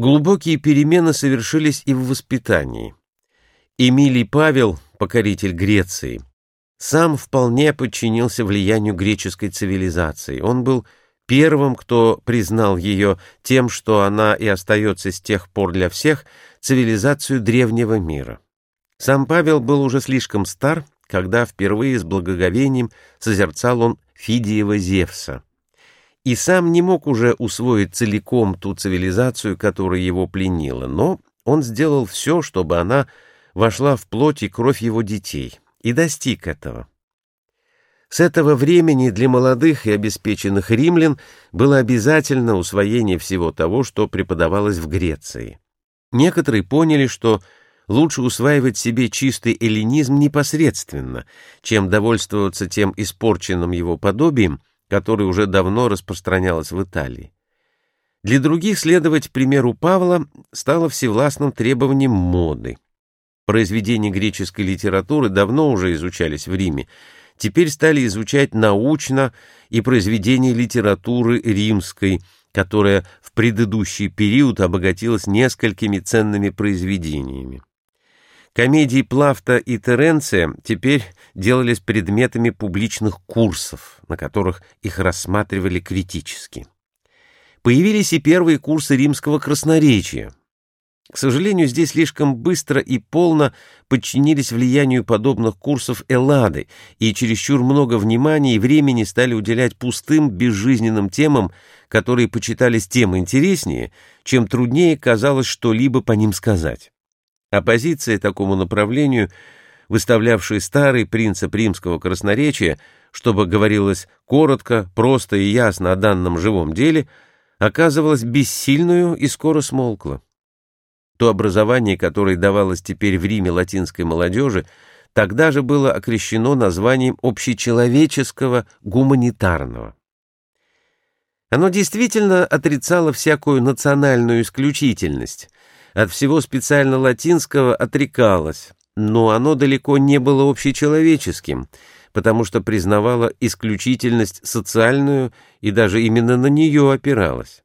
Глубокие перемены совершились и в воспитании. Эмилий Павел, покоритель Греции, сам вполне подчинился влиянию греческой цивилизации. Он был первым, кто признал ее тем, что она и остается с тех пор для всех цивилизацию древнего мира. Сам Павел был уже слишком стар, когда впервые с благоговением созерцал он Фидиева Зевса и сам не мог уже усвоить целиком ту цивилизацию, которая его пленила, но он сделал все, чтобы она вошла в плоть и кровь его детей, и достиг этого. С этого времени для молодых и обеспеченных римлян было обязательно усвоение всего того, что преподавалось в Греции. Некоторые поняли, что лучше усваивать себе чистый эллинизм непосредственно, чем довольствоваться тем испорченным его подобием, которое уже давно распространялось в Италии. Для других следовать примеру Павла стало всевластным требованием моды. Произведения греческой литературы давно уже изучались в Риме, теперь стали изучать научно и произведения литературы римской, которая в предыдущий период обогатилась несколькими ценными произведениями. Комедии Плафта и Теренция теперь делались предметами публичных курсов, на которых их рассматривали критически. Появились и первые курсы римского красноречия. К сожалению, здесь слишком быстро и полно подчинились влиянию подобных курсов Эллады, и чересчур много внимания и времени стали уделять пустым, безжизненным темам, которые почитались тем интереснее, чем труднее казалось что-либо по ним сказать. Оппозиция такому направлению, выставлявшая старый принцип римского красноречия, чтобы говорилось коротко, просто и ясно о данном живом деле, оказывалась бессильную и скоро смолкла. То образование, которое давалось теперь в Риме латинской молодежи, тогда же было окрещено названием общечеловеческого гуманитарного. Оно действительно отрицало всякую национальную исключительность, от всего специально латинского отрекалось, но оно далеко не было общечеловеческим, потому что признавало исключительность социальную и даже именно на нее опиралось.